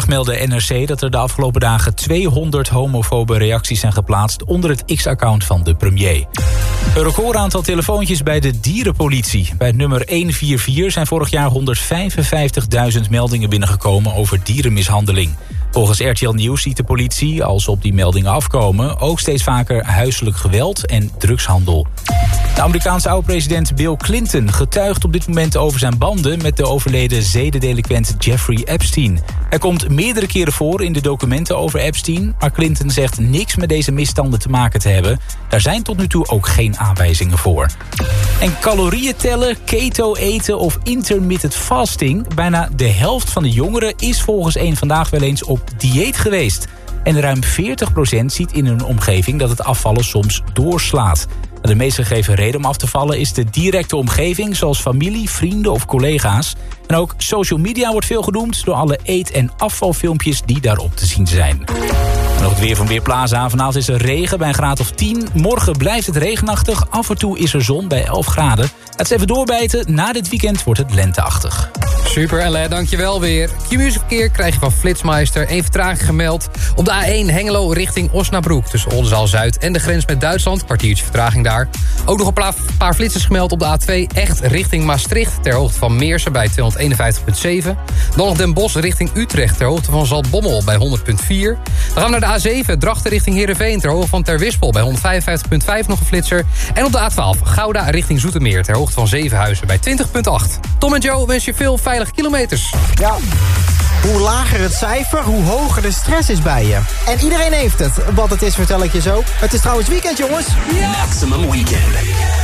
Vandaag meldde NRC dat er de afgelopen dagen 200 homofobe reacties zijn geplaatst onder het X-account van de premier. Een recordaantal telefoontjes bij de dierenpolitie. Bij het nummer 144 zijn vorig jaar 155.000 meldingen binnengekomen over dierenmishandeling. Volgens RTL Nieuws ziet de politie, als op die meldingen afkomen... ook steeds vaker huiselijk geweld en drugshandel. De Amerikaanse oud-president Bill Clinton getuigt op dit moment over zijn banden... met de overleden zedendelinquent Jeffrey Epstein. Hij komt meerdere keren voor in de documenten over Epstein... maar Clinton zegt niks met deze misstanden te maken te hebben. Daar zijn tot nu toe ook geen aanwijzingen voor. En calorieën tellen, keto eten of intermittent fasting... bijna de helft van de jongeren is volgens een Vandaag wel eens op dieet geweest. En ruim 40% ziet in hun omgeving dat het afvallen soms doorslaat. De meest gegeven reden om af te vallen is de directe omgeving... zoals familie, vrienden of collega's. En ook social media wordt veel genoemd... door alle eet- en afvalfilmpjes die daarop te zien zijn. Nog het weer van Weerplaza. Vanavond is er regen bij een graad of 10. Morgen blijft het regenachtig. Af en toe is er zon bij 11 graden. Het is even doorbijten. Na dit weekend wordt het lenteachtig. Super, Elle, dankjewel weer. Q-Music verkeer krijg je van Flitsmeister. Eén vertraging gemeld op de A1 Hengelo richting Osnabrück. Tussen Oldenzaal-Zuid en de grens met Duitsland. Kwartiertje vertraging daar. Ook nog een paar flitsers gemeld op de A2 echt richting Maastricht. Ter hoogte van Meersen bij 251,7. Dan nog Den Bosch richting Utrecht. Ter hoogte van Zaltbommel bij 100,4. Dan gaan we naar de A7 Drachten richting Heerenveen. Ter hoogte van Terwispel bij 155,5 nog een flitser. En op de A12 Gouda richting Zoetermeer. Ter hoogte van Zevenhuizen bij 20,8. Tom en Joe wens je veel veilige kilometers. Ja. Hoe lager het cijfer, hoe hoger de stress is bij je. En iedereen heeft het. Wat het is, vertel ik je zo. Het is trouwens weekend, jongens. Maximum Weekend.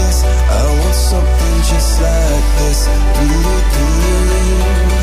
like this. Do, do, do.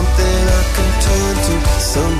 Something I can turn to, somebody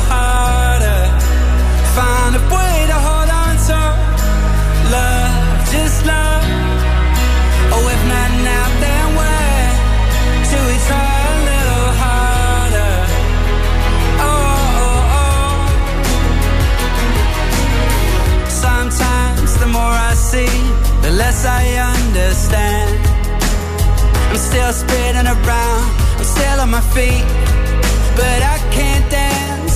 harder? Find a way to hold on to love, just love. Oh, if not now, then when? Should we try a little harder? Oh, oh, oh. Sometimes the more I see, the less I understand. I'm still spinning around, I'm still on my feet, but I can't dance.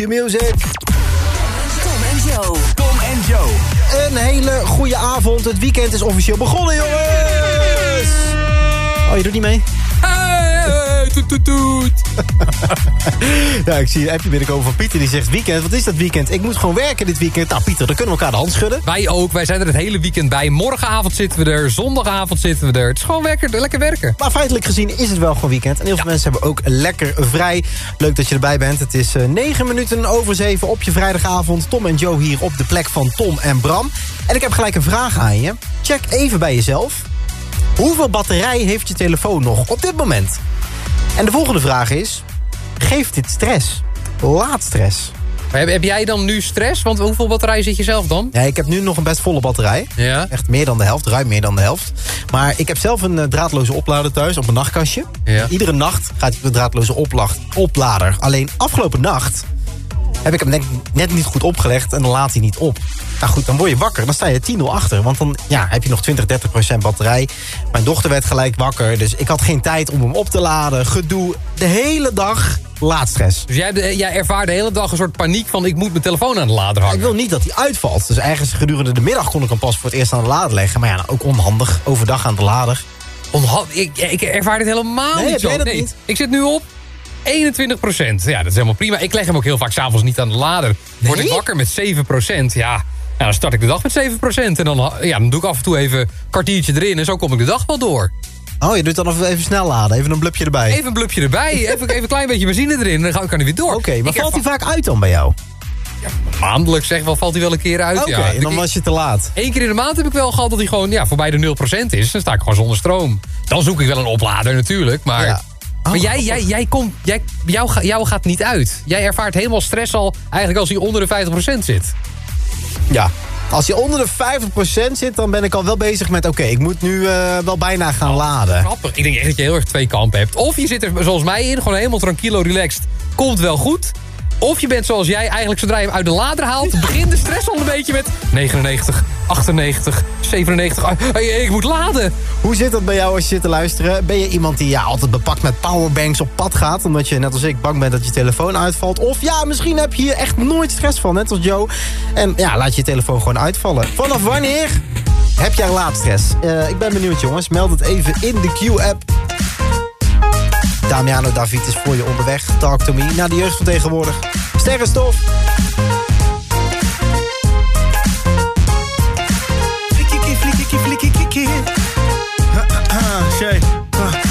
Q-Music. Tom en Joe. Tom en Joe. Een hele goede avond. Het weekend is officieel begonnen, jongens! Oh, je doet niet mee? Hey, toet, toet. Ja, ik zie een appje binnenkomen van Pieter. Die zegt, weekend, wat is dat weekend? Ik moet gewoon werken dit weekend. Nou, Pieter, dan kunnen we elkaar de hand schudden. Wij ook, wij zijn er het hele weekend bij. Morgenavond zitten we er, zondagavond zitten we er. Het is gewoon lekker, lekker werken. Maar feitelijk gezien is het wel gewoon weekend. En heel veel mensen hebben ook lekker vrij. Leuk dat je erbij bent. Het is eh, 9 minuten over 7 op je vrijdagavond. Tom en Joe hier op de plek van Tom en Bram. En ik heb gelijk een vraag aan je. Check even bij jezelf. Hoeveel batterij heeft je telefoon nog op dit moment? En de volgende vraag is... Geeft dit stress? Laat stress. Heb, heb jij dan nu stress? Want hoeveel batterij zit je zelf dan? Ja, ik heb nu nog een best volle batterij. Ja. Echt meer dan de helft, ruim meer dan de helft. Maar ik heb zelf een eh, draadloze oplader thuis op mijn nachtkastje. Ja. Iedere nacht gaat de draadloze oplader. Alleen afgelopen nacht heb ik hem net, net niet goed opgelegd en dan laat hij niet op. Nou goed, dan word je wakker. Dan sta je 10-0 achter. Want dan ja, heb je nog 20, 30 procent batterij. Mijn dochter werd gelijk wakker. Dus ik had geen tijd om hem op te laden. Gedoe. De hele dag laadstress. Dus jij, de- jij ervaart de hele dag een soort paniek van... ik moet mijn telefoon aan de lader hangen. Ik wil niet dat hij uitvalt. Dus ergens gedurende de middag kon ik hem pas voor het eerst aan de lader leggen. Maar ja, nou, ook onhandig. Overdag aan de lader. Onha- ik, ik ervaar dit helemaal Nee, niet zo. dat niet? Ik zit nu op 21% Ja, dat is helemaal prima. Ik leg hem ook heel vaak s'avonds niet aan de lader. Word ik wakker met 7 Ja, ja, dan start ik de dag met 7% En dan, ja, dan doe ik af en toe even een kwartiertje erin. En zo kom ik de dag wel door. Oh, je doet dan even, even snel laden. Even een blupje erbij. Even een blupje erbij. Even, even een klein beetje benzine erin. En dan ga- kan hij weer door. Oké, maar Ik valt hij vaak uit dan bij jou? Ja, maandelijks zeg wel, valt hij wel een keer uit. Oké, ja. en dan was je te laat. Eén keer in de maand heb ik wel gehad dat hij gewoon ja, voorbij de 0% is. Dan sta ik gewoon zonder stroom. Dan zoek ik wel een oplader natuurlijk, maar... Ja. Maar Oh, jij, jij, jij komt, jij, jou, jou gaat niet uit. Jij ervaart helemaal stress al eigenlijk als hij onder de 50% zit. Ja. Als je onder de 50% zit, dan ben ik al wel bezig met... oké, ik moet nu eh, wel bijna gaan laden. Grappig. Ik denk echt dat je heel erg twee kampen hebt. Of je zit er zoals mij in, gewoon helemaal tranquilo, relaxed. Komt wel goed. Of je bent zoals jij, eigenlijk zodra je hem uit de lader haalt... begint de stress al een beetje met 99, 98, 97. Ah, hey, ik moet laden. Hoe zit dat bij jou als je zit te luisteren? Ben je iemand die ja, altijd bepakt met powerbanks op pad gaat... omdat je, net als ik, bang bent dat je telefoon uitvalt? Of ja, misschien heb je hier echt nooit stress van, net als Joe. En ja, laat je je telefoon gewoon uitvallen. Vanaf wanneer heb jij laadstress? Eh, ik ben benieuwd, jongens. Meld het even in de Q-app. Damiano David is voor je onderweg. Talk to me. Naar de jeugd van tegenwoordig. Sterrenstof.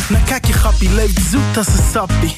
Nou kijk je grappie, leeft zoet als een sappie.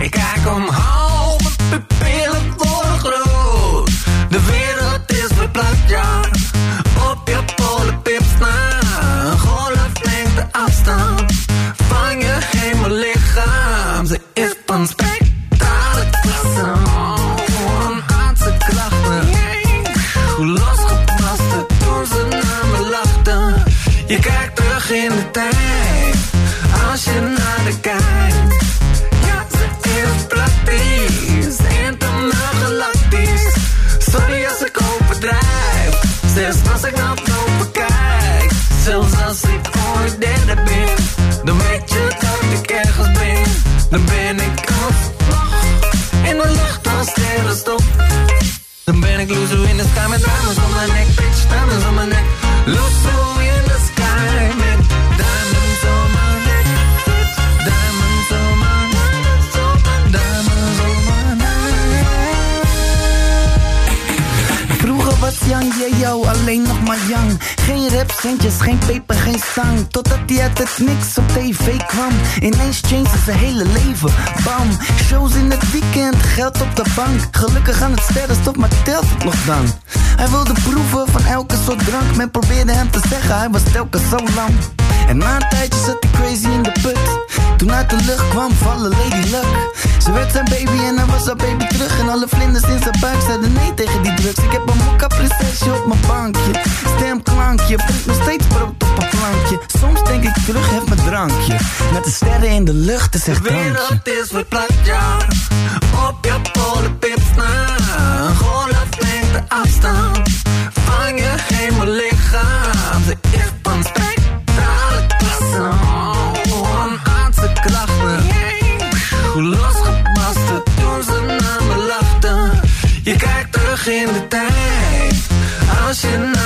Ik kijk omhoog, mijn pupillen worden groot. De wereld is verplaatst, ja. Op je polenpips na. Golf neemt afstand van je hemellichaam. Ze is van spectrale niks op tv kwam Ineens changed zijn hele leven, bam. Shows in het weekend, geld op de bank. Gelukkig aan het sterrenstof, maar telt het nog dan? Hij wilde proeven van elke soort drank Men probeerde hem te zeggen, hij was telkens zo lang En na een tijdje zat hij crazy in de put Toen uit de lucht kwam vallen Lady Luck Ze werd zijn baby en hij was haar baby terug En alle vlinders in zijn buik zeiden nee tegen die drugs Ik heb een mokka prinsesje op mijn bankje Stemklankje, brengt nog steeds brood op een plankje Soms denk ik terug, heb mijn drankje Met de sterren in de lucht, is echt De drankje wereld is verplaatst, ja. Op je polenpips na. Golf neemt de afstand van je hemellichaam. Ze is van spectrale. In de tijd. Als je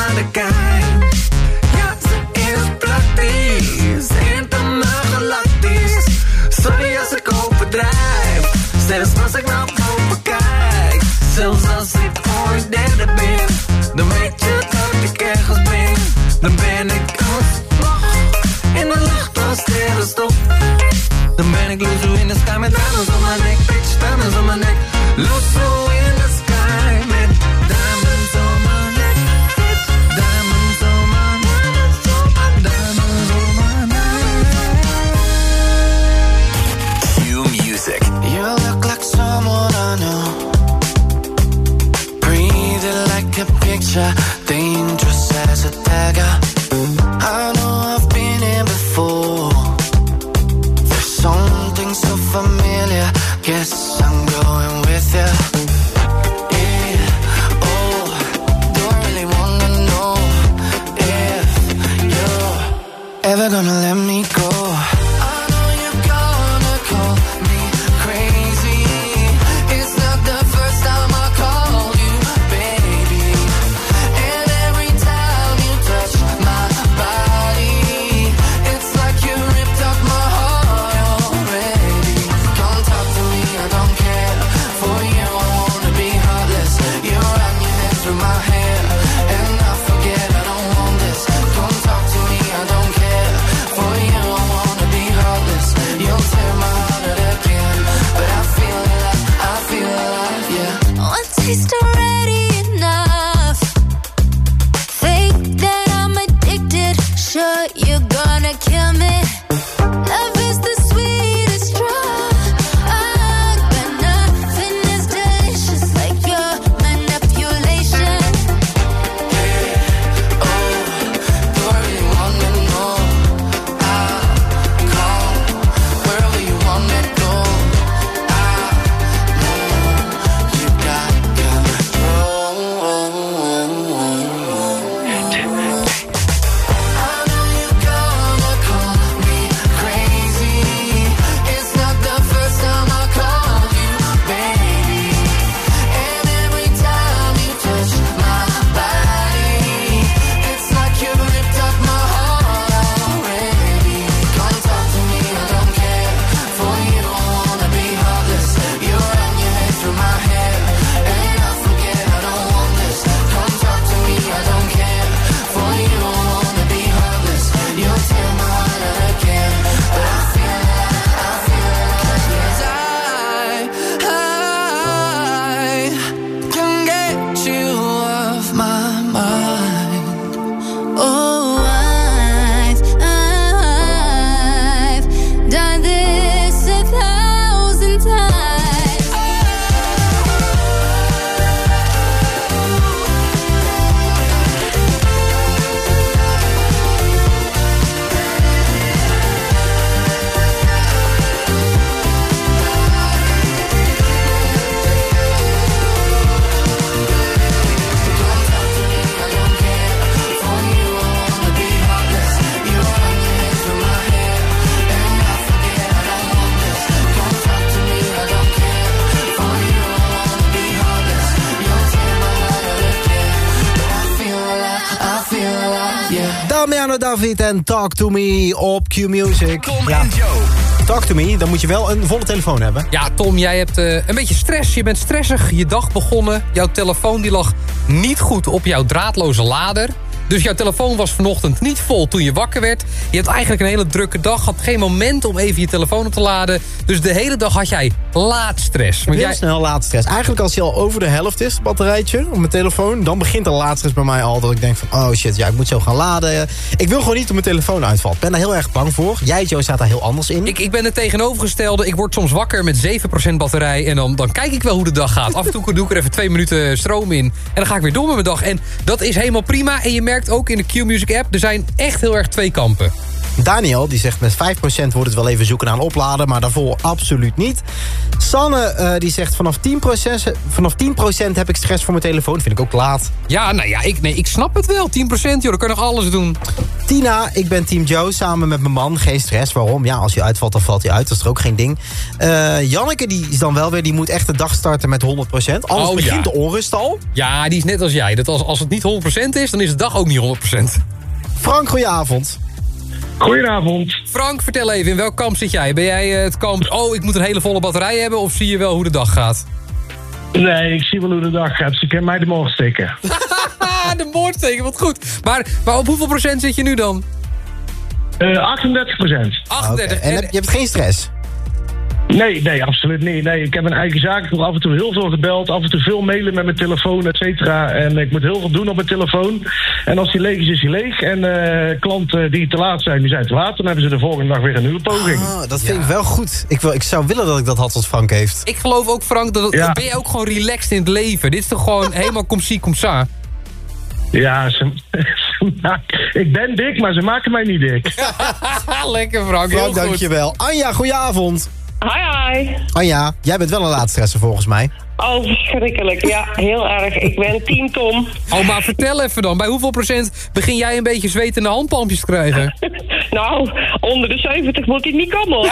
David en Talk To Me op Q-Music. Tom Ja. en Joe. Talk To Me, dan moet je wel een volle telefoon hebben. Ja, Tom, jij hebt eh, een beetje stress. Je bent stressig, je dag begonnen. Jouw telefoon die lag niet goed op jouw draadloze lader. Dus jouw telefoon was vanochtend niet vol toen je wakker werd. Je hebt eigenlijk een hele drukke dag. Had geen moment om even je telefoon op te laden. Dus de hele dag had jij laadstress. Want Heel jij, snel laadstress. Eigenlijk als hij al over de helft is, het batterijtje, op mijn telefoon... dan begint de laadstress bij mij al dat ik denk van... oh shit, ja, ik moet zo gaan laden. Ik wil gewoon niet dat mijn telefoon uitvalt. Ik ben daar heel erg bang voor. Jij, Joe, staat daar heel anders in. ik, ik ben het tegenovergestelde. Ik word soms wakker met 7% batterij. En dan, dan kijk ik wel hoe de dag gaat. Af en toe doe ik er even twee minuten stroom in. En dan ga ik weer door met mijn dag. En dat is helemaal prima. En je merkt ook in de Q-Music app... er zijn echt heel erg twee kampen. Daniel, die zegt met 5% wordt het wel even zoeken naar een oplader... maar daarvoor absoluut niet. Sanne, eh, die zegt vanaf 10%, vanaf 10% heb ik stress voor mijn telefoon. Vind ik ook laat. Ja, nou ja, ik, nee, ik snap het wel. 10% joh, dan kan je nog alles doen. Tina, ik ben Team Joe samen met mijn man. Geen stress, waarom? Ja, als je uitvalt, dan valt hij uit. Dat is er ook geen ding. Eh, Janneke, die is dan wel weer... die moet echt de dag starten met 100%. Anders Oh, begint ja. de onrust al. Ja, die is net als jij. Dat als, als het niet 100% is, dan is de dag ook niet 100%. Frank, goedenavond. Goedenavond. Frank, vertel even, in welk kamp zit jij? Ben jij eh, het kamp, oh, ik moet een hele volle batterij hebben... of zie je wel hoe de dag gaat? Nee, ik zie wel hoe de dag gaat. Ze kan mij de morgen steken. de moordteken, wat goed. Maar, maar op hoeveel procent zit je nu dan? Eh 38 procent. 38. En heb, je hebt geen stress? Nee, nee, absoluut niet. Nee, ik heb een eigen zaak. Ik word af en toe heel veel gebeld. Af en toe veel mailen met mijn telefoon, et cetera. En ik moet heel veel doen op mijn telefoon. En als die leeg is, is die leeg. En eh, klanten die te laat zijn, die zijn te laat. Dan hebben ze de volgende dag weer een nieuwe poging. Ah, dat vind ik wel goed. Ik, wil, ik zou willen dat ik dat had als Frank heeft. Ik geloof ook, Frank, dat Ja. ben je ook gewoon relaxed in het leven. Dit is toch gewoon helemaal kom zie, kom sa. Ja, ze, ze maken- ik ben dik, maar ze maken mij niet dik. Lekker, Frank. Frank, dankjewel. Anja, goedenavond. Hi, hi. Anja, jij bent wel een laadstresser volgens mij. Oh, verschrikkelijk. Ja, heel erg. Ik ben team Tom. Oh, maar vertel even dan. Bij hoeveel procent begin jij een beetje zwetende handpalmpjes te krijgen? Nou, onder de 70 moet hij niet komen. Oh,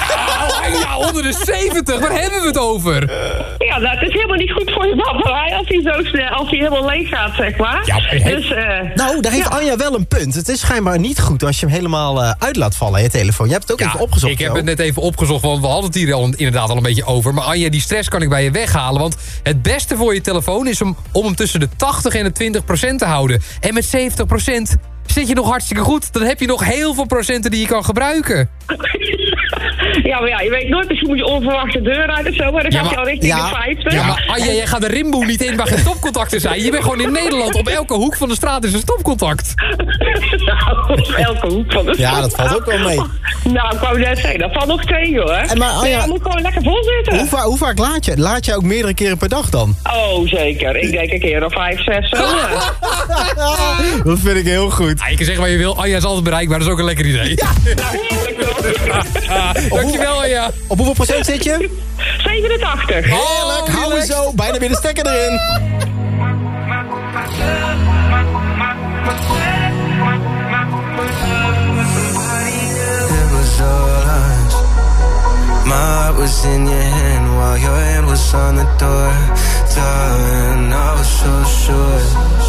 ja, onder de 70. Waar hebben we het over? Ja, nou, het is helemaal niet goed voor je batterij als hij zo snel, als hij helemaal leeg gaat, zeg maar. Ja, he- dus, eh, Nou, daar heeft ja. Anja wel een punt. Het is schijnbaar niet goed als je hem helemaal eh, uit laat vallen, je telefoon. Je hebt het ook even opgezocht. ik heb het net even opgezocht, want we hadden het hier al, inderdaad al een beetje over. Maar Anja, die stress kan ik bij je weghalen. Want Het beste voor je telefoon is om, om hem tussen de 80 en de 20 procent te houden. En met 70 procent zit je nog hartstikke goed. Dan heb je nog heel veel procenten die je kan gebruiken. Ja, maar ja, je weet nooit, misschien moet je onverwacht de deur uit of zo, maar dan gaat je al richting de 50. Ja, maar Anja, jij gaat de rimboe niet in waar geen stopcontacten zijn. Je bent gewoon in Nederland. Op elke hoek van de straat is een stopcontact. nou, op elke hoek van de Ja, dat valt ook wel mee. Nou, ik wou net zeggen, dat valt nog twee hoor. En maar, Anja- nee, moet gewoon lekker vol zitten. Hoe, va- hoe vaak laat je? Laat je ook meerdere keren per dag dan? Oh, zeker. Ik denk een keer of vijf, zes. zo, ja. Dat vind ik heel goed. Ah, je kan zeggen wat je wil. Anja is altijd bereikbaar. Dat is ook een lekker idee. Dankjewel, Anja. Op hoeveel procent zit je? 87. Heerlijk, hou me zo. Bijna weer de stekker erin. My heart was in your hand while your hand was on the door. Darling, I was so sure.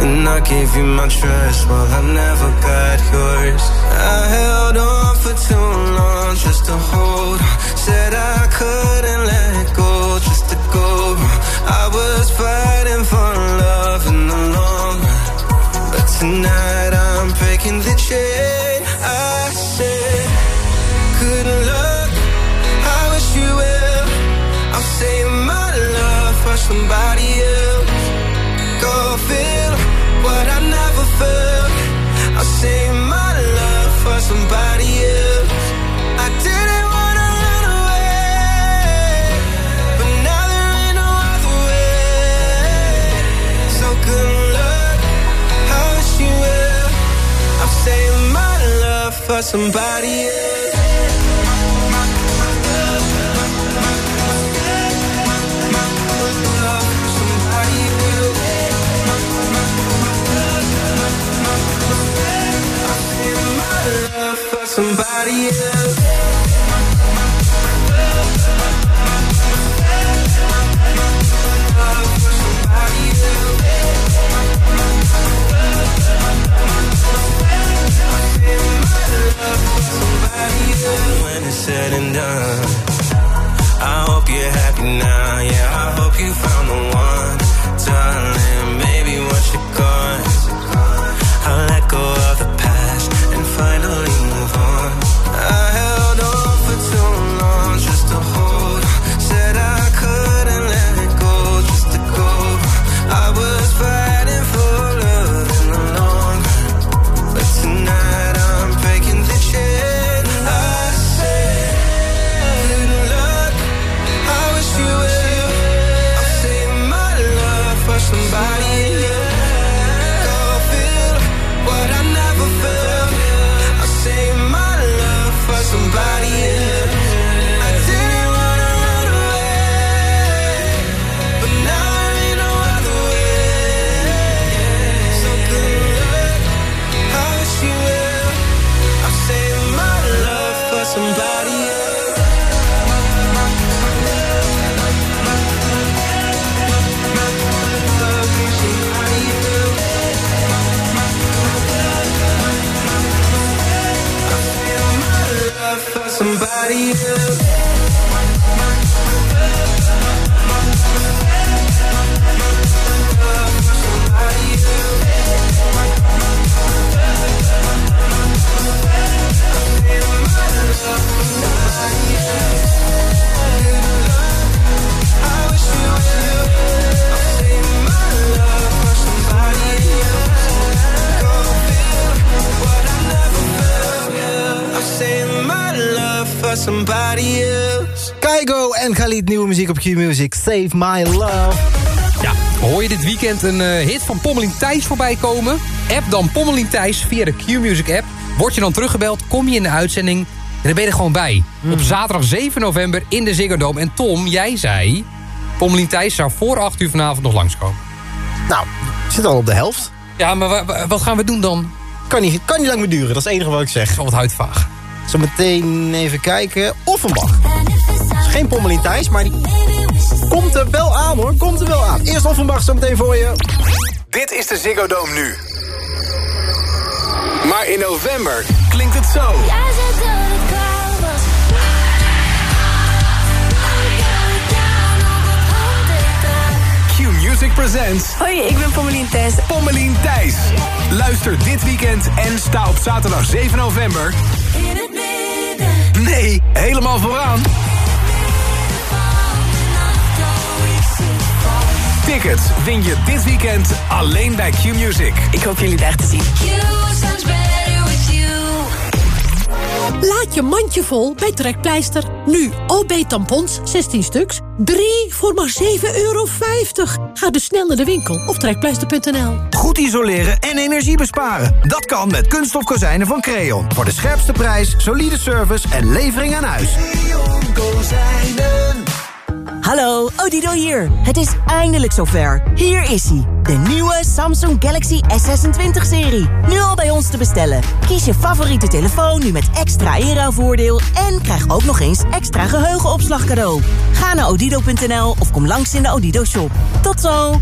And I gave you my trust while I never got yours. I held on for too long just to hold. Said I couldn't let go just to go. I was fighting for love in the long run. But tonight I'm breaking the chain. I said, Good luck. I wish you well. I'll my love for somebody for somebody else. Somebody else. Said and done, en Khalid, nieuwe muziek op Q-Music. Save My Love. Ja, hoor je dit weekend een eh, hit van Pommeling Thijs voorbij komen? App dan Pommeling Thijs via de Q-Music app. Word je dan teruggebeld, kom je in de uitzending... en dan ben je er gewoon bij. Op zaterdag 7 november in de Ziggo Dome. En Tom, jij zei... Pommeling Thijs zou voor 8 uur vanavond nog langskomen. Nou, zit al op de helft. Ja, maar wa- wa- wat gaan we doen dan? Kan niet, kan niet lang meer duren, dat is het enige wat ik zeg. Zo wat huidvaag. Zometeen even kijken. Offenbach. Geen Pommelien Thijs, maar die komt er wel aan hoor. Komt er wel aan. Eerst Offenbach zometeen voor je. Dit is de Ziggo Dome nu. Maar in november klinkt het zo. Q-Music Presents... Hoi, ik ben Pommelien Thijs. Pommelien Thijs. Luister dit weekend en sta op zaterdag 7 november... In het midden. Nee, helemaal vooraan. Tickets win je dit weekend alleen bij Q-Music. Ik hoop jullie daar te zien. Laat je mandje vol bij Trekpleister. Nu OB-tampons, 16 stuks. 3 voor maar 7,50 euro. Ga dus snel naar de winkel of trekpleister.nl. Goed isoleren en energie besparen. Dat kan met kunststof kozijnen van Creon. Voor de scherpste prijs, solide service en levering aan huis. Hallo, Odido hier. Het is eindelijk zover. Hier is hij. De nieuwe Samsung Galaxy S26-serie. Nu al bij ons te bestellen. Kies je favoriete telefoon nu met extra inruilvoordeel... en krijg ook nog eens extra geheugenopslag cadeau. Ga naar odido.nl of kom langs in de Odido-shop. Tot zo!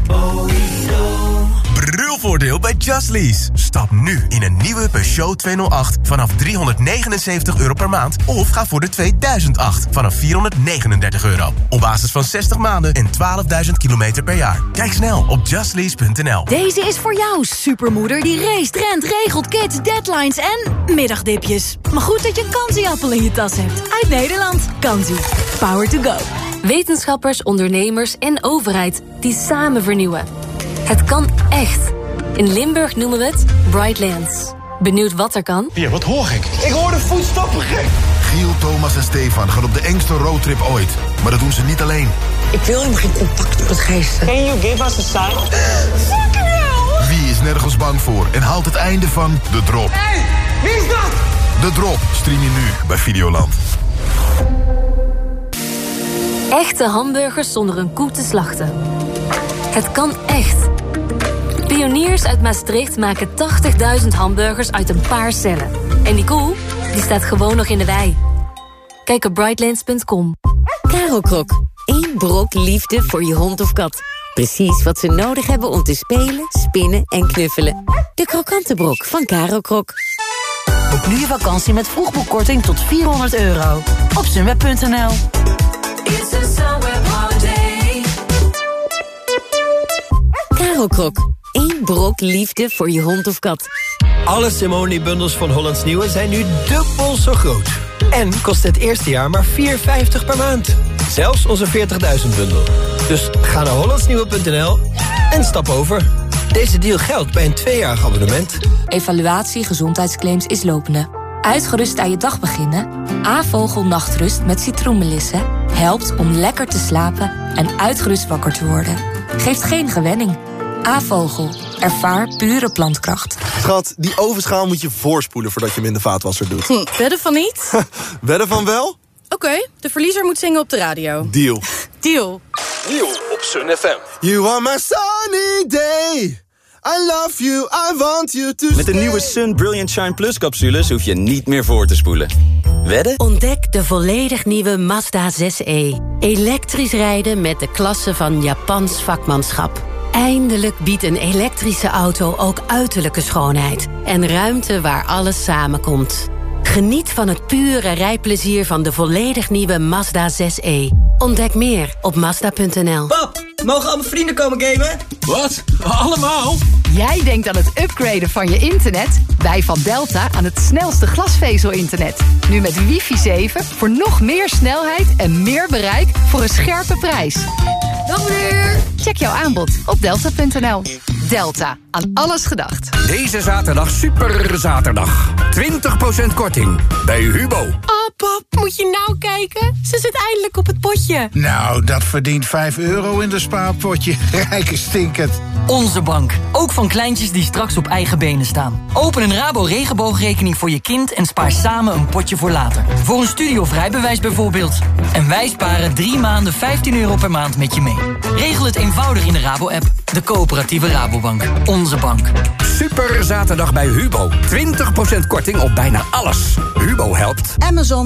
Brulvoordeel bij Just Lease. Stap nu in een nieuwe Peugeot 208 vanaf 379 euro per maand... of ga voor de 2008 vanaf 439 euro. Op basis van 60 maanden en 12.000 kilometer per jaar. Kijk snel op justlease.nl. Deze is voor jou, supermoeder die race, rent, regelt, kids, deadlines en middagdipjes. Maar goed dat je een kansieappel in je tas hebt. Uit Nederland. Kansie. Power to go. Wetenschappers, ondernemers en overheid die samen vernieuwen. Het kan echt. In Limburg noemen we het Brightlands. Benieuwd wat er kan? Ja, wat hoor ik? Ik hoor de voetstappen gek. Giel, Thomas en Stefan gaan op de engste roadtrip ooit. Maar dat doen ze niet alleen. Ik wil helemaal geen contact met geesten. Can you give us a sign? Fucking hell! Wie is nergens bang voor en haalt het einde van De Drop? Hey, wie is dat? De Drop stream je nu bij Videoland. Echte hamburgers zonder een koe te slachten. Het kan echt. Pioniers uit Maastricht maken 80.000 hamburgers uit een paar cellen. En die koe, die staat gewoon nog in de wei. Kijk op brightlands.com. Caro Krok. Eén brok liefde voor je hond of kat. Precies wat ze nodig hebben om te spelen, spinnen en knuffelen. De krokante brok van Caro Krok. Boek nu je vakantie met vroegboekkorting tot 400 euro. Op sunweb.nl Caro Krok. Eén brok liefde voor je hond of kat. Alle Simone-bundels van Hollands Nieuwe zijn nu dubbel zo groot. En kost het eerste jaar maar 4,50 per maand. Zelfs onze 40.000-bundel. Dus ga naar hollandsnieuwe.nl en stap over. Deze deal geldt bij een tweejarig abonnement. Evaluatie gezondheidsclaims is lopende. Uitgerust aan je dag beginnen? A-vogel nachtrust met citroenmelissen helpt om lekker te slapen en uitgerust wakker te worden. Geeft geen gewenning. A-vogel. Ervaar pure plantkracht. Schat, die ovenschaal moet je voorspoelen voordat je hem in de vaatwasser doet. Hm, wedden van niet? Wedden van wel? Oké, de verliezer moet zingen op de radio. Deal. Deal. Deal op Sun FM. You are my sunny day. I love you, I want you to Met de nieuwe Sun Brilliant Shine Plus capsules hoef je niet meer voor te spoelen. Wedden? Ontdek de volledig nieuwe Mazda 6e. Elektrisch rijden met de klasse van Japans vakmanschap. Eindelijk biedt een elektrische auto ook uiterlijke schoonheid. En ruimte waar alles samenkomt. Geniet van het pure rijplezier van de volledig nieuwe Mazda 6e. Ontdek meer op Mazda.nl. Pap, mogen al mijn vrienden komen gamen? Wat? Allemaal? Jij denkt aan het upgraden van je internet? Wij van Delta aan het snelste glasvezel-internet. Nu met wifi 7 voor nog meer snelheid en meer bereik voor een scherpe prijs. Dag meneer! Check jouw aanbod op delta.nl. Delta, aan alles gedacht. Deze zaterdag super zaterdag. 20% korting bij Hubo. Pap, moet je nou kijken? Ze zit eindelijk op het potje. Nou, dat verdient 5 euro in de spaarpotje. Rijke stinkend. Onze bank. Ook van kleintjes die straks op eigen benen staan. Open een Rabo regenboogrekening voor je kind en spaar samen een potje voor later. Voor een studie of rijbewijs bijvoorbeeld. En wij sparen drie maanden 15 euro per maand met je mee. Regel het eenvoudig in de Rabo-app. De coöperatieve Rabobank. Onze bank. Super zaterdag bij Hubo. 20% korting op bijna alles. Hubo helpt. Amazon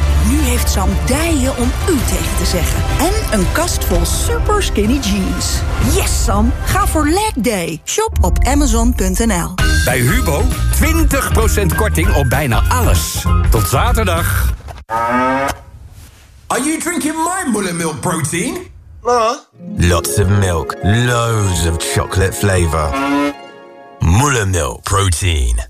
Nu heeft Sam dijen om u tegen te zeggen. En een kast vol super skinny jeans. Yes, Sam. Ga voor leg day. Shop op amazon.nl. Bij Hubo 20% korting op bijna alles. Tot zaterdag. Are you drinking my mullet milk protein? Lots of milk, loads of chocolate flavor. Muller milk protein.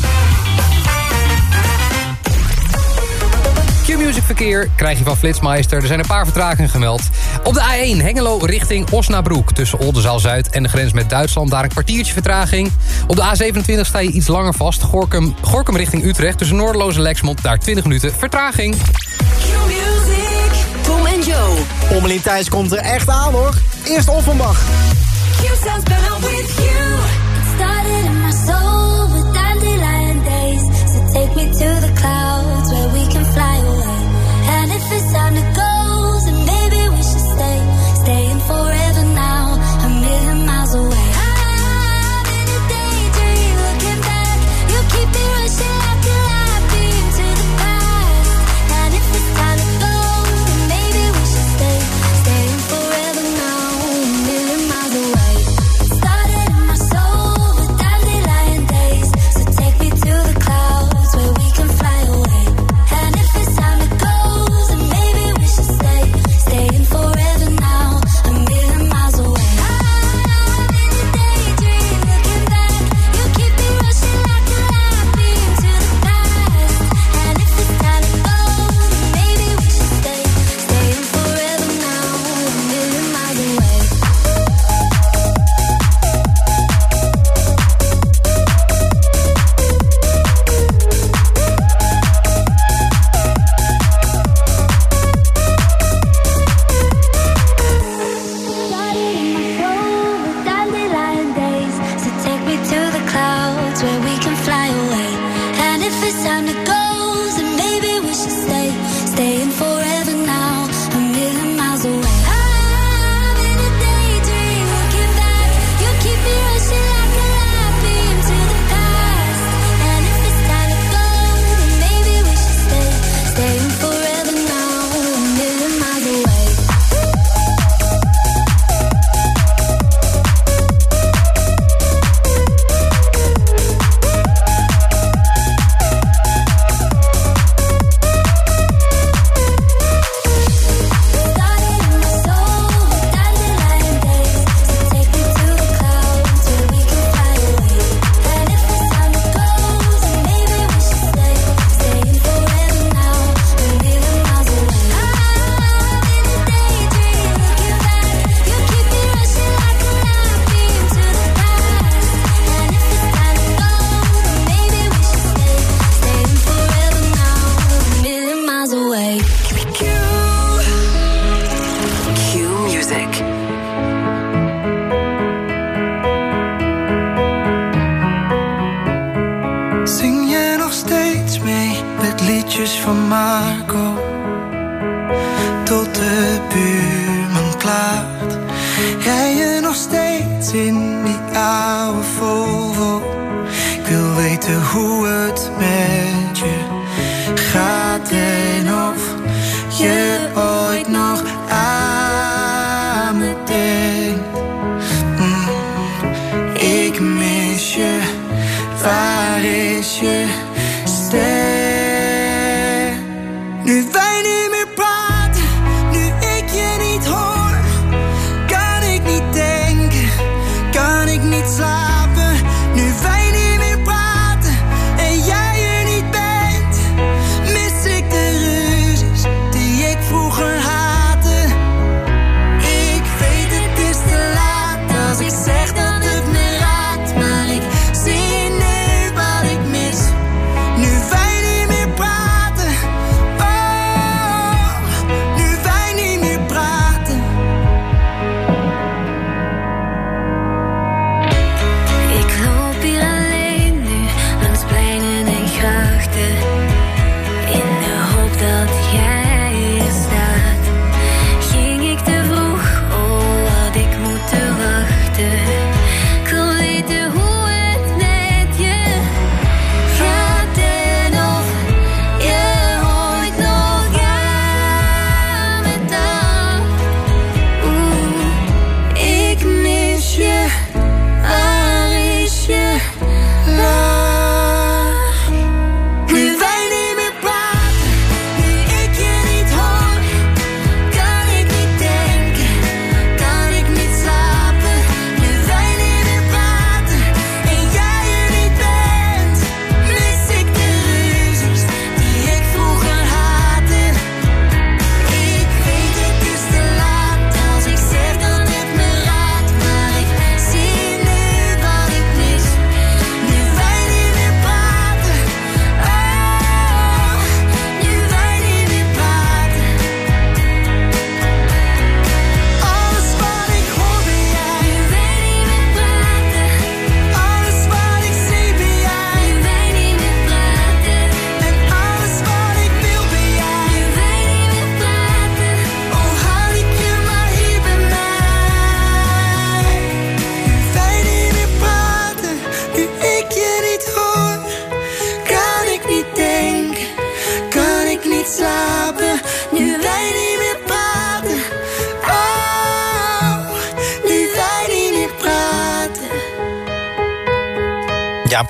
Q-Music verkeer krijg je van Flitsmeister. Er zijn een paar vertragingen gemeld. Op de A1 Hengelo richting Osnabrück. Tussen Oldenzaal-Zuid en de grens met Duitsland. Daar een kwartiertje vertraging. Op de A27 sta je iets langer vast. Gorkum, Gorkum richting Utrecht. Tussen Noordeloos en Lexmond. Daar 20 minuten vertraging. Tom en Joe. Ommelin Thijs komt er echt aan hoor. Eerst Offenbach. Q sounds better with you. It started in my soul with dandelion days. So take me to the clouds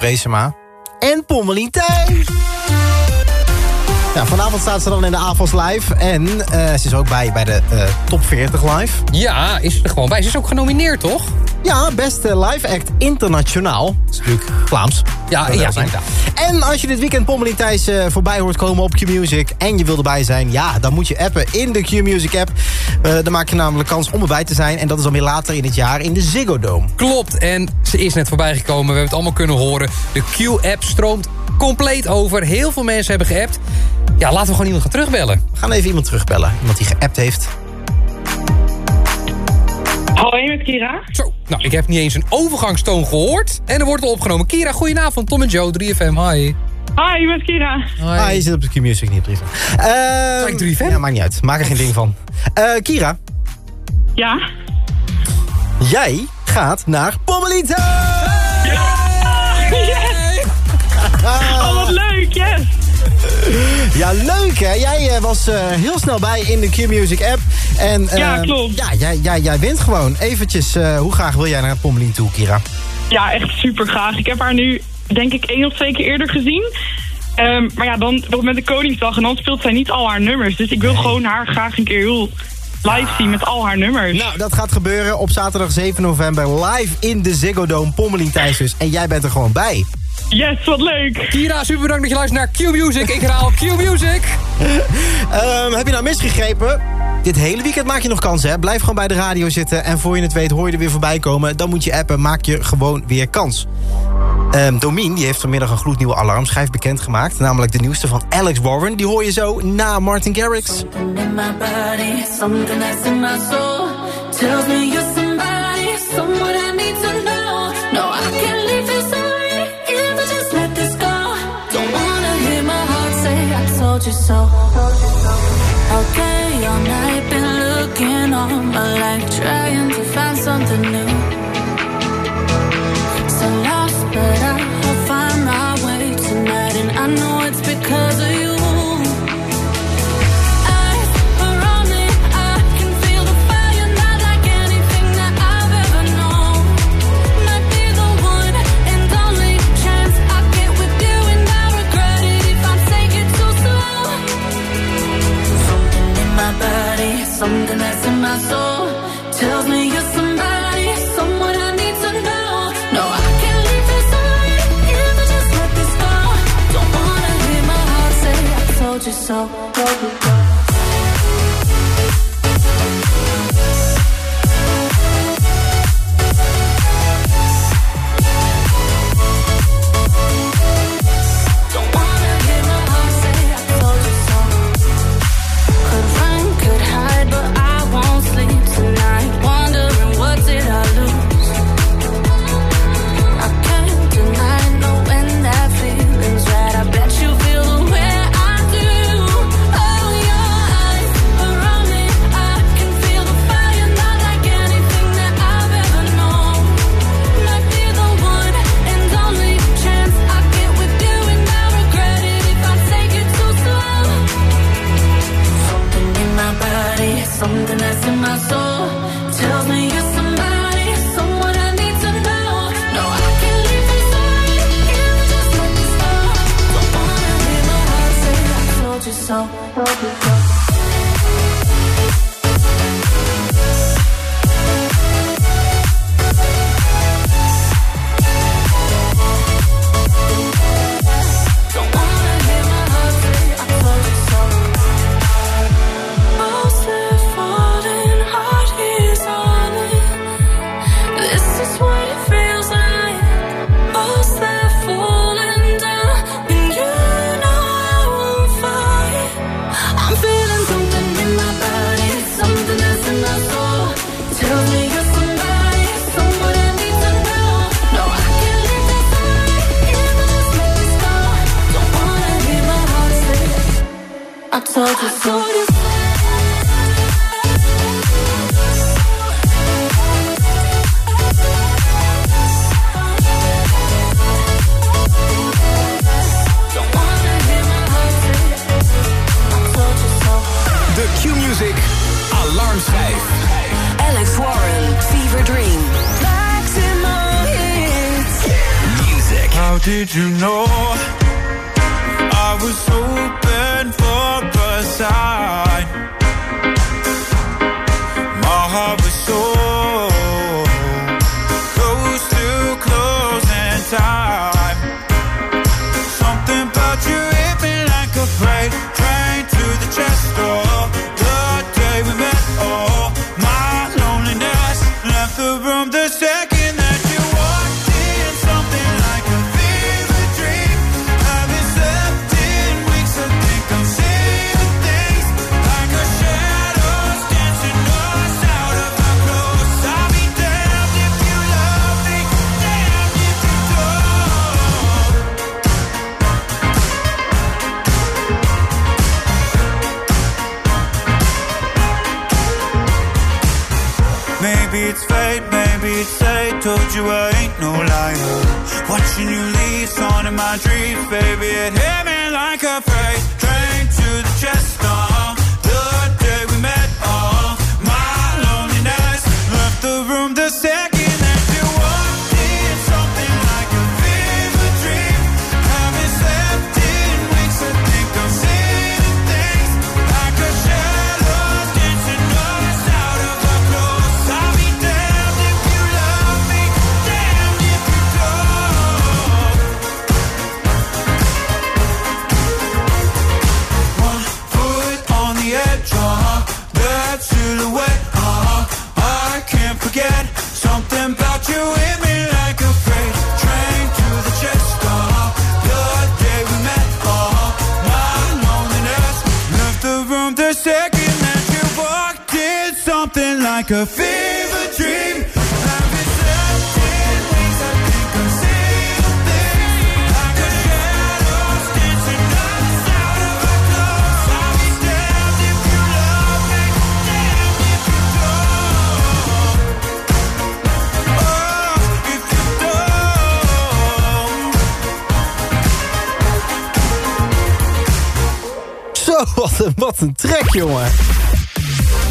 Ja. En Pommelien Thijs. Ja, vanavond staat ze dan in de AFAS Live. En eh, ze is ook bij, bij de eh, Top 40 Live. Ja, is er gewoon bij. Ze is ook genomineerd, toch? Ja, beste live act internationaal. Dat is natuurlijk Vlaams. Ja, ja, inderdaad. En als je dit weekend Pommelien Thijs eh, voorbij hoort komen op Q-Music... en je wil erbij zijn, ja, dan moet je appen in de Q-Music app. Eh, dan maak je namelijk kans om erbij te zijn. En dat is dan weer later in het jaar in de Ziggo Dome. Klopt, en ze is net voorbij gekomen. We hebben het allemaal kunnen horen. De Q-app stroomt compleet over. Heel veel mensen hebben geappt. Ja, laten we gewoon iemand gaan terugbellen. We gaan even iemand terugbellen. Iemand die geappt heeft. Hoi, met Kira. Zo, nou, ik heb niet eens een overgangstoon gehoord. En er wordt al opgenomen. Kira, goedenavond. Tom en Joe, 3FM, hi. Hi, met Kira. Ah, je zit op de Q-Music, niet op 3FM. Uh, 3FM? Ja, maakt niet uit. Maak er geen ding van. Eh, Kira, Ja? jij gaat naar Pommelien Thijs! Yes! Oh, wat leuk, yes! Ja, leuk hè. Jij eh, was eh, heel snel bij in de Q-Music app. En, eh, Ja, klopt. Ja, jij, jij, jij wint gewoon. Eventjes, eh, hoe graag wil jij naar Pommelien toe, Kira? Ja, echt super graag. Ik heb haar nu, denk ik, één of twee keer eerder gezien. Ehm, maar ja, dan met de Koningsdag en dan speelt zij niet al haar nummers. Dus ik wil gewoon haar graag een keer heel live zien met al haar nummers. Nou, dat gaat gebeuren op zaterdag 7 november live in de Ziggo Dome. Pommelien Thijs dus. En jij bent er gewoon bij. Yes, wat leuk! Kira, super bedankt dat je luistert naar Q-Music. Ik herhaal Q-Music. Ehm, heb je nou misgegrepen? Dit hele weekend maak je nog kans, hè? Blijf gewoon bij de radio zitten. En voor je het weet hoor je er weer voorbij komen. Dan moet je appen, maak je gewoon weer kans. Ehm Domien die heeft vanmiddag een gloednieuwe alarmschijf bekendgemaakt. Namelijk de nieuwste van Alex Warren. Die hoor je zo na Martin Garrix. Okay, all night been looking all my life, trying to find something new. Something that's in my soul, tells me you're somebody, someone I need to know. No, I can't this if I just let this go. Don't wanna hear my heart say I told you so. wat een, track, jongen.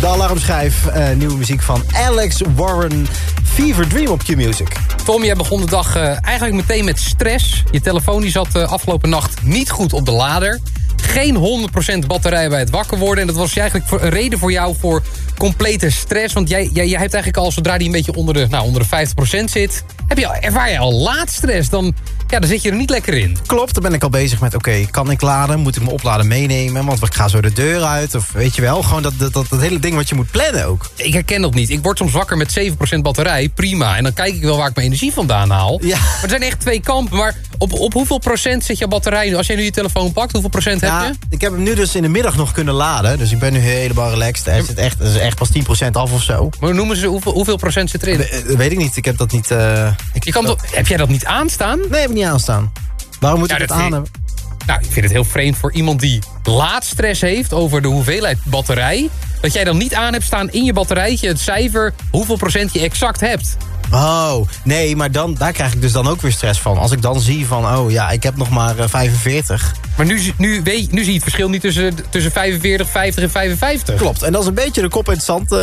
De alarmschijf, eh, nieuwe muziek van Alex Warren. Fever Dream op Q-Music. Tom, jij begon de dag eh, eigenlijk meteen met stress. Je telefoon die zat eh, afgelopen nacht niet goed op de lader. Geen 100% batterij bij het wakker worden. En dat was eigenlijk voor, een reden voor jou voor complete stress. Want jij, jij, jij hebt eigenlijk al, zodra die een beetje onder de, nou, onder de 50% zit... Heb je, al- ervaar je al laadstress. Dan, ja, dan zit je er niet lekker in. Klopt, dan ben ik al bezig met... oké, kan ik laden? Moet ik mijn opladen meenemen? Want ik ga zo de deur uit. Of weet je wel, gewoon dat, dat, dat, dat hele ding wat je moet plannen ook. Ik herken dat niet. Ik word soms wakker met 7% batterij. Prima. En dan kijk ik wel waar ik mijn energie vandaan haal. Ja. Maar er zijn echt twee kampen. Maar op, op hoeveel procent zit je batterij nu? Als jij nu je telefoon pakt, hoeveel procent heb Ja, ik heb hem nu dus in de middag nog kunnen laden. Dus ik ben nu helemaal relaxed. Er zit echt, is echt pas 10% af of zo. Maar noemen ze hoeveel, hoeveel procent zit erin? We- weet ik niet, ik heb dat niet... eh, ik, Je kan toch, heb jij dat niet aanstaan? Nee, heb ik niet aanstaan. Waarom moet ik dat het aan hebben? Nou, ik vind het heel vreemd voor iemand die laadstress heeft over de hoeveelheid batterij. Dat jij dan niet aan hebt staan in je batterijtje het cijfer hoeveel procent je exact hebt. Oh, nee, maar dan, daar krijg ik dus dan ook weer stress van. Als ik dan zie van, oh ja, ik heb nog maar eh, 45. Maar nu, zie- nu, weet, nu zie je het verschil niet tussen, tussen 45, 50 en 55. Klopt, en dat is een beetje de kop in het zand eh,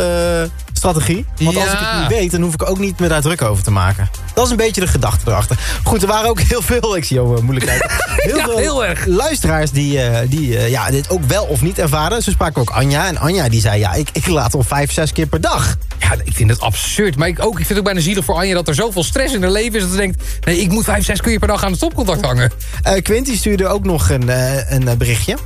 strategie. Want als ik het niet weet, dan hoef ik ook niet meer daar druk over te maken. Dat is een beetje de gedachte erachter. Goed, er waren ook heel veel, ik zie jou eh, moeilijk kijken. Heel Ja, veel heel erg. luisteraars die, eh, die eh, ja, dit ook wel of niet ervaren. Ze spraken ook Anja. En Anja die zei, ja, ik, ik laat al vijf, zes keer per dag. Ja, ik vind het absurd. Maar ik, ook, ik vind het ook bijna zielig voor Anja dat er zoveel stress in haar leven is... dat ze denkt, nee, ik moet vijf, zes keer per dag aan het stopcontact hangen. Eh Quinty stuurde ook nog een, eh, een eh, berichtje.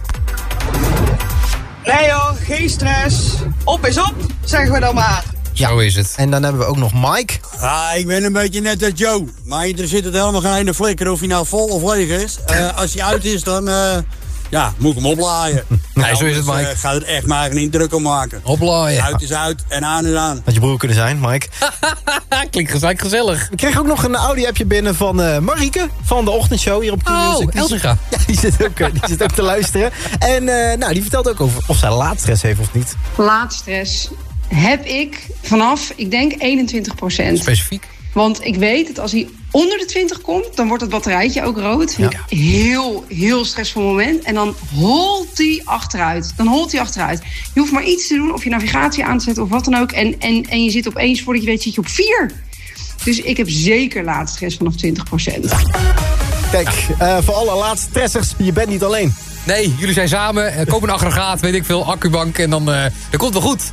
Nee joh, geen stress. Op is op, zeggen we dan maar. Zo is het. En dan hebben we ook nog Mike. Ja, ik ben een beetje net als Joe. Maar er zit het helemaal geen ene flikker of hij nou vol of leeg is. Eh, als hij uit is, dan eh, ja, moet ik hem oplaaien. Nee, zo is het, Anders, Mike. eh, ga er echt maar niet druk om maken. Oplaaien. Uit is uit en aan is aan. Had je broer kunnen zijn, Mike. Klinkt gelijk gezellig. We kregen ook nog een audio-appje binnen van eh Marieke van de ochtendshow hier op Oh, Q-Music. Die zit- Elsinga. Ja, die zit, ook, eh, die zit ook te luisteren. En eh, nou, die vertelt ook over of zij laadstress heeft of niet. Laadstress heb ik vanaf, ik denk 21 procent. Specifiek. Want ik weet dat als hij onder de 20 komt, dan wordt het batterijtje ook rood. Ja. heel, heel stressvol moment. En dan holt hij achteruit. Dan holt hij achteruit. Je hoeft maar iets te doen, of je navigatie aan te zetten of wat dan ook. En, en, en je zit opeens, voordat je weet, zit je op 4. Dus ik heb zeker laatstress vanaf 20 Kijk, eh, voor alle laatstressers, je bent niet alleen. Nee, jullie zijn samen. Eh, koop een aggregaat, weet ik veel, accubank. En dan uh, dat komt wel goed.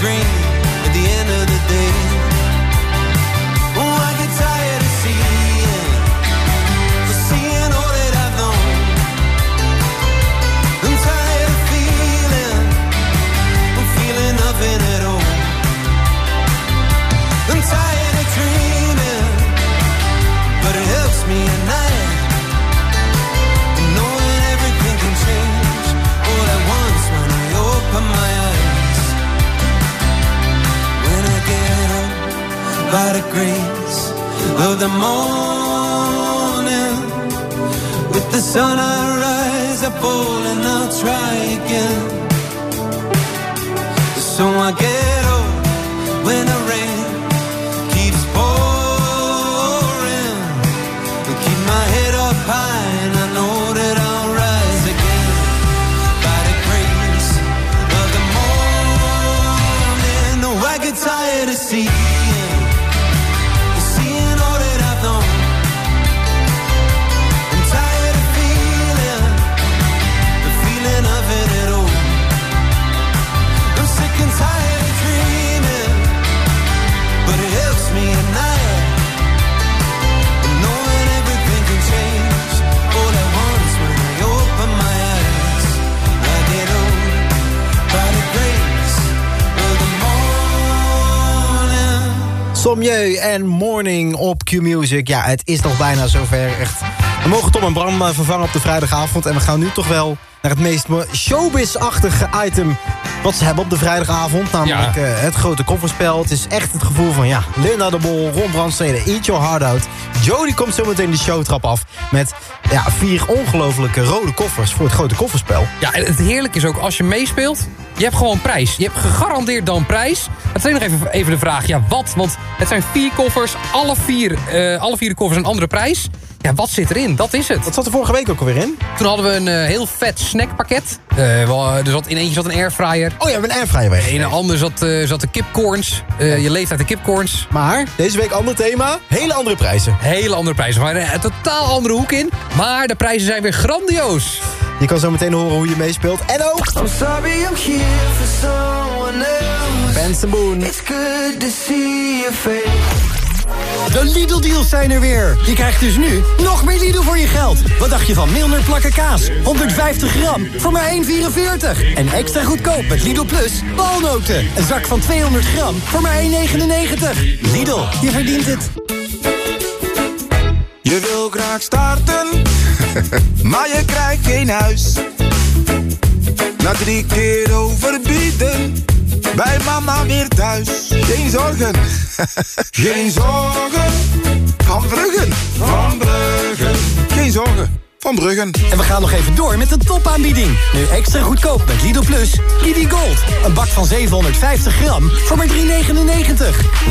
dream. by the grace of the morning. With the sun I rise up all and I'll try again. So I get up when I Sommieu en Morning op Q-Music. Ja, het is nog bijna zover. Echt. We mogen Tom en Bram eh, vervangen op de vrijdagavond. En we gaan nu toch wel naar het meest showbiz-achtige item... wat ze hebben op de vrijdagavond. Namelijk eh, het grote kofferspel. Het is echt het gevoel van, ja, Linda de Bol, Ron Brandstede, Eat Your Heart Out. Jody komt zometeen de showtrap af met ja, vier ongelofelijke rode koffers... voor het grote kofferspel. Ja, en het heerlijke is ook, als je meespeelt, je hebt gewoon prijs. Je hebt gegarandeerd dan prijs. Het is nog even, even de vraag, ja wat? Want het zijn vier koffers, alle vier, eh, alle vier de koffers een andere prijs. Ja, wat zit erin? Dat is het. Wat zat er vorige week ook alweer in? Toen hadden we een eh, heel vet snackpakket. Eh, wel, er zat, in eentje zat een airfryer. Oh ja, we hebben een airfryer weg. In een ander zat, eh, zat de kipcorns. Eh, je leeft uit de kipcorns. Maar deze week ander thema, hele andere prijzen. Hele andere prijzen. We waren een totaal andere hoek in. Maar de prijzen zijn weer grandioos. Je kan zo meteen horen hoe je meespeelt. En ook... I'm sorry I'm here for someone else. Benson Boone. It's good to see your face. De Lidl-deals zijn er weer. Je krijgt dus nu nog meer Lidl voor je geld. Wat dacht je van Milner plakken kaas? 150 gram voor maar 1,44. En extra goedkoop met Lidl Plus walnoten. Een zak van 200 gram voor maar 1,99. Lidl, je verdient het. Je wil graag starten, maar je krijgt geen huis. Na drie keer overbieden, bij mama weer thuis. Geen zorgen, geen zorgen. Van Bruggen, van Bruggen. Geen zorgen, van Bruggen. En we gaan nog even door met de topaanbieding. Nu extra goedkoop met Lidl Plus. Kiwi Gold. Een bak van 750 gram voor maar 3,99.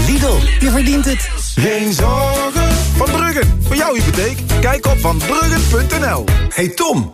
Lidl, je verdient het. Geen zorgen, van Bruggen. Voor jouw hypotheek, kijk op vanbruggen.nl. Hey Tom,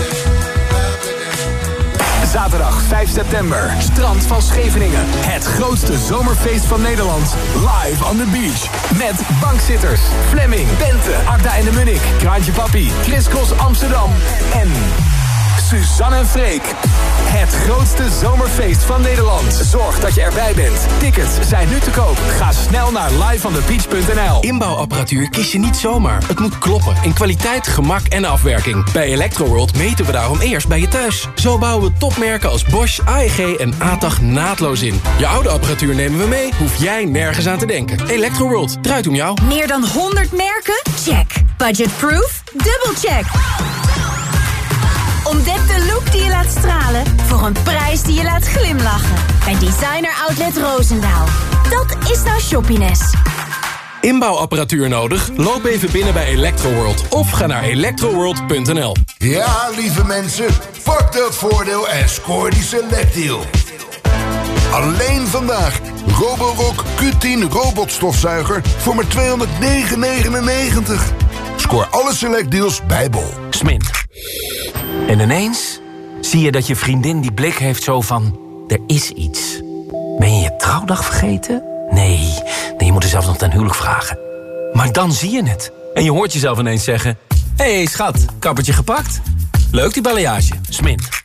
Zaterdag 5 september, strand van Scheveningen. Het grootste zomerfeest van Nederland. Live on the beach. Met bankzitters, Fleming, Bente, Agda en de Munnik, Kraantje Papi, Chris Amsterdam en Suzanne en Freek. Het grootste zomerfeest van Nederland. Zorg dat je erbij bent. Tickets zijn nu te koop. Ga snel naar liveonthebeach.nl. Inbouwapparatuur kies je niet zomaar. Het moet kloppen in kwaliteit, gemak en afwerking. Bij Electroworld meten we daarom eerst bij je thuis. Zo bouwen we topmerken als Bosch, AEG en ATAG naadloos in. Je oude apparatuur nemen we mee, hoef jij nergens aan te denken. Electroworld, draait om jou. Meer dan 100 merken? Check. Budgetproof? Dubbelcheck. Ontdek de look die je laat stralen voor een prijs die je laat glimlachen. Bij Designer Outlet Roosendaal. Dat is nou shoppiness. Inbouwapparatuur nodig? Loop even binnen bij Electroworld of ga naar electroworld.nl. Ja, lieve mensen, pak dat voordeel en scoor die selectdeal. Alleen vandaag. Roborock Q10 robotstofzuiger voor maar 209,99. Scoor alle selectdeals bij Bol. Smin. En ineens zie je dat je vriendin die blik heeft zo van... er is iets. Ben je je trouwdag vergeten? Nee, nee je moet er zelfs nog ten huwelijk vragen. Maar dan zie je het. En je hoort jezelf ineens zeggen... Hé hey, schat, kappertje gepakt? Leuk die balayage. Smint.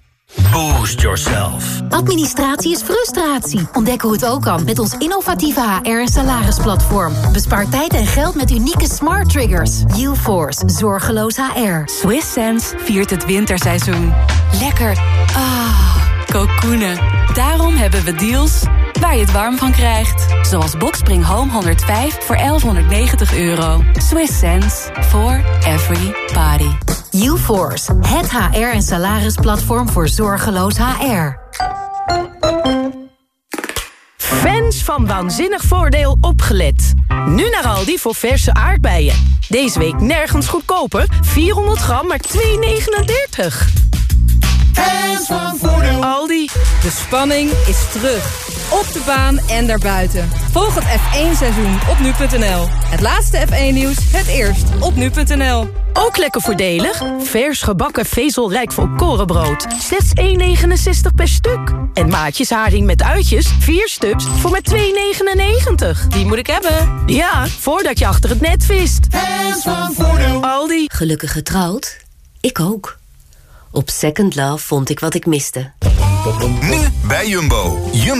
Boost yourself. Administratie is frustratie. Ontdek hoe het ook kan met ons innovatieve HR- en salarisplatform. Bespaar tijd en geld met unieke smart triggers. UForce, zorgeloos HR. Swiss Sense viert het winterseizoen. Lekker. Ah, kokoenen. Daarom hebben we deals waar je het warm van krijgt. Zoals Boxspring Home 105 voor 1190 euro. Swiss sense for every body. UForce, het HR- en salarisplatform voor zorgeloos HR. Fans van Waanzinnig Voordeel opgelet. Nu naar Aldi voor verse aardbeien. Deze week nergens goedkoper. 400 gram, maar 2,39. Fans van Voordeel. Aldi. De spanning is terug. Op de baan en daarbuiten. Volg het F1-seizoen op nu.nl. Het laatste F1-nieuws, het eerst op nu.nl. Ook lekker voordelig. Vers gebakken vezelrijk volkorenbrood. Slechts 1,69 per stuk. En maatjes haring met uitjes. 4 stuks voor maar 2,99. Die moet ik hebben. Ja, voordat je achter het net vist. Fans van Voordeel. Aldi. Gelukkig getrouwd? Ik ook. Op Second Love vond ik wat ik miste. Nu bij Jumbo. Jumbo